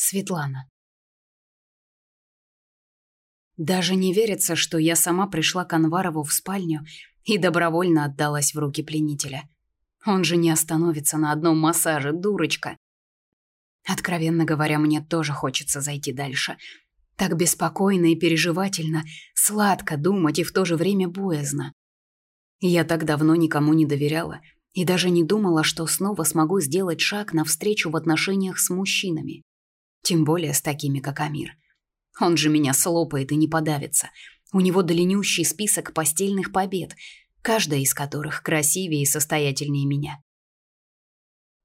Светлана. Даже не верится, что я сама пришла к Анварову в спальню и добровольно отдалась в руки пленителя. Он же не остановится на одном массаже, дурочка. Откровенно говоря, мне тоже хочется зайти дальше. Так беспокойно и переживательно, сладко думать и в то же время боязно. Я так давно никому не доверяла и даже не думала, что снова смогу сделать шаг навстречу в отношениях с мужчинами. Тем более с такими, как Амир. Он же меня слопает и не подавится. У него длиннющий список постельных побед, каждая из которых красивее и состоятельнее меня.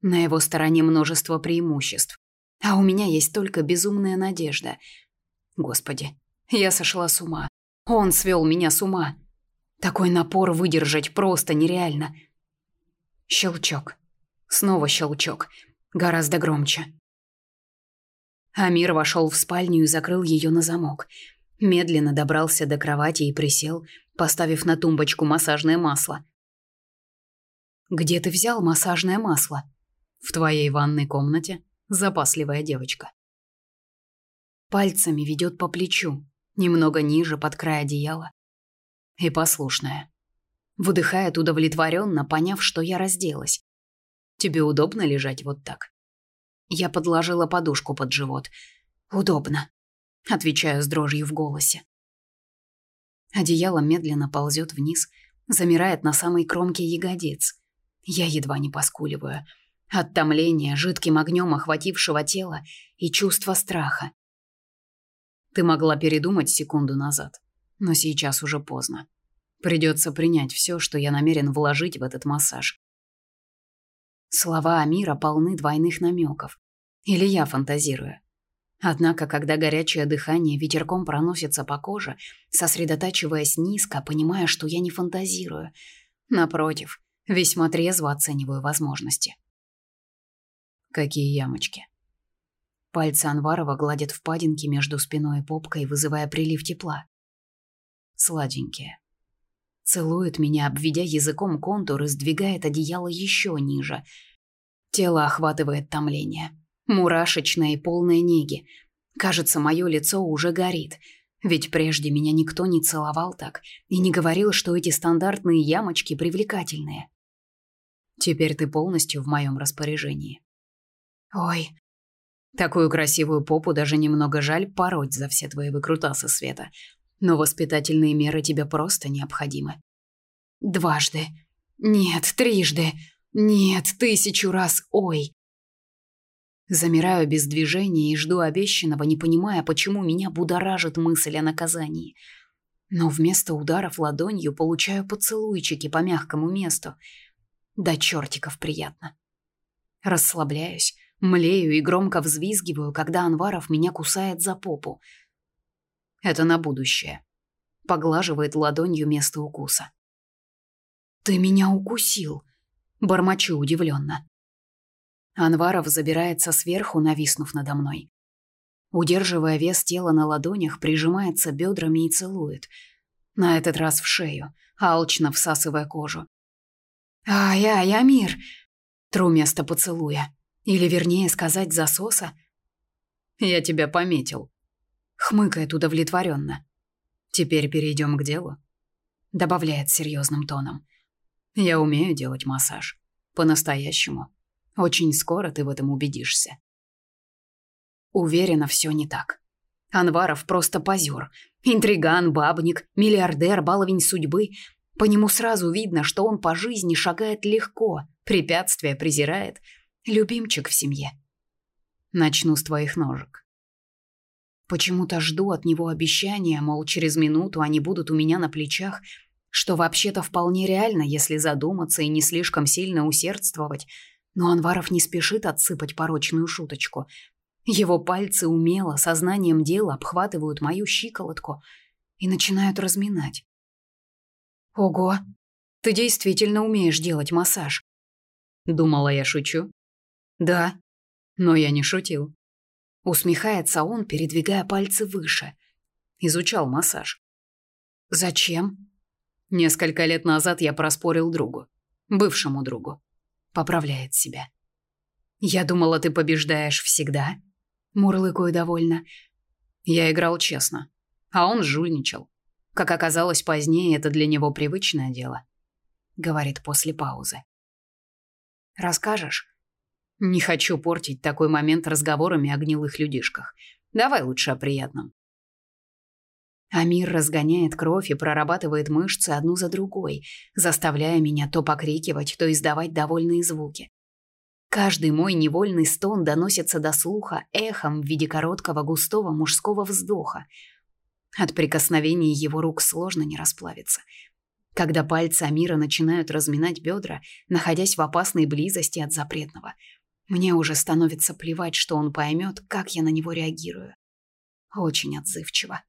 На его стороне множество преимуществ, а у меня есть только безумная надежда. Господи, я сошла с ума. Он свел меня с ума. Такой напор выдержать просто нереально. Щелчок. Снова щелчок. Гораздо громче. Амир вошел в спальню и закрыл ее на замок. Медленно добрался до кровати и присел, поставив на тумбочку массажное масло. «Где ты взял массажное масло?» «В твоей ванной комнате, запасливая девочка». Пальцами ведет по плечу, немного ниже, под край одеяла. И послушная. Выдыхает удовлетворенно, поняв, что я разделась. «Тебе удобно лежать вот так?» Я подложила подушку под живот. «Удобно», — отвечаю с дрожью в голосе. Одеяло медленно ползет вниз, замирает на самой кромке ягодиц. Я едва не поскуливаю. От томления, жидким огнем охватившего тело и чувства страха. Ты могла передумать секунду назад, но сейчас уже поздно. Придется принять все, что я намерен вложить в этот массаж. Слова Амира полны двойных намеков. Или я фантазирую? Однако, когда горячее дыхание ветерком проносится по коже, сосредотачиваясь низко, понимая, что я не фантазирую, напротив, весьма трезво оцениваю возможности. Какие ямочки. Пальцы Анварова гладят впадинки между спиной и попкой, вызывая прилив тепла. Сладенькие. Целует меня, обведя языком контур и сдвигает одеяло еще ниже. Тело охватывает томление мурашечная и полная неги. Кажется, мое лицо уже горит. Ведь прежде меня никто не целовал так и не говорил, что эти стандартные ямочки привлекательные. Теперь ты полностью в моем распоряжении. Ой, такую красивую попу даже немного жаль пороть за все твои выкрутасы, Света. Но воспитательные меры тебе просто необходимы. Дважды. Нет, трижды. Нет, тысячу раз. Ой. Замираю без движения и жду обещанного, не понимая, почему меня будоражит мысль о наказании. Но вместо ударов ладонью получаю поцелуйчики по мягкому месту. Да чертиков приятно. Расслабляюсь, млею и громко взвизгиваю, когда Анваров меня кусает за попу. Это на будущее. Поглаживает ладонью место укуса. «Ты меня укусил!» Бормочу удивленно. Анваров забирается сверху, нависнув надо мной. Удерживая вес тела на ладонях, прижимается бедрами и целует. На этот раз в шею, алчно всасывая кожу. «Ай-ай, Амир!» Тру место поцелуя. Или, вернее сказать, засоса. «Я тебя пометил», — хмыкает удовлетворенно. «Теперь перейдем к делу», — добавляет серьезным тоном. «Я умею делать массаж. По-настоящему. Очень скоро ты в этом убедишься. Уверена, все не так. Анваров просто позер. Интриган, бабник, миллиардер, баловень судьбы. По нему сразу видно, что он по жизни шагает легко, препятствия презирает. Любимчик в семье. Начну с твоих ножек. Почему-то жду от него обещания, мол, через минуту они будут у меня на плечах, что вообще-то вполне реально, если задуматься и не слишком сильно усердствовать – но Анваров не спешит отсыпать порочную шуточку. Его пальцы умело, сознанием дела обхватывают мою щиколотку и начинают разминать. «Ого, ты действительно умеешь делать массаж!» Думала, я шучу. «Да, но я не шутил». Усмехается он, передвигая пальцы выше. Изучал массаж. «Зачем?» Несколько лет назад я проспорил другу, бывшему другу. Поправляет себя. Я думала, ты побеждаешь всегда. Мурлыкаю довольно. Я играл честно, а он жульничал. Как оказалось позднее, это для него привычное дело, говорит после паузы. Расскажешь? Не хочу портить такой момент разговорами о гнилых людишках. Давай лучше о приятном. Амир разгоняет кровь и прорабатывает мышцы одну за другой, заставляя меня то покрикивать, то издавать довольные звуки. Каждый мой невольный стон доносится до слуха эхом в виде короткого густого мужского вздоха. От прикосновений его рук сложно не расплавиться. Когда пальцы Амира начинают разминать бедра, находясь в опасной близости от запретного, мне уже становится плевать, что он поймет, как я на него реагирую. Очень отзывчиво.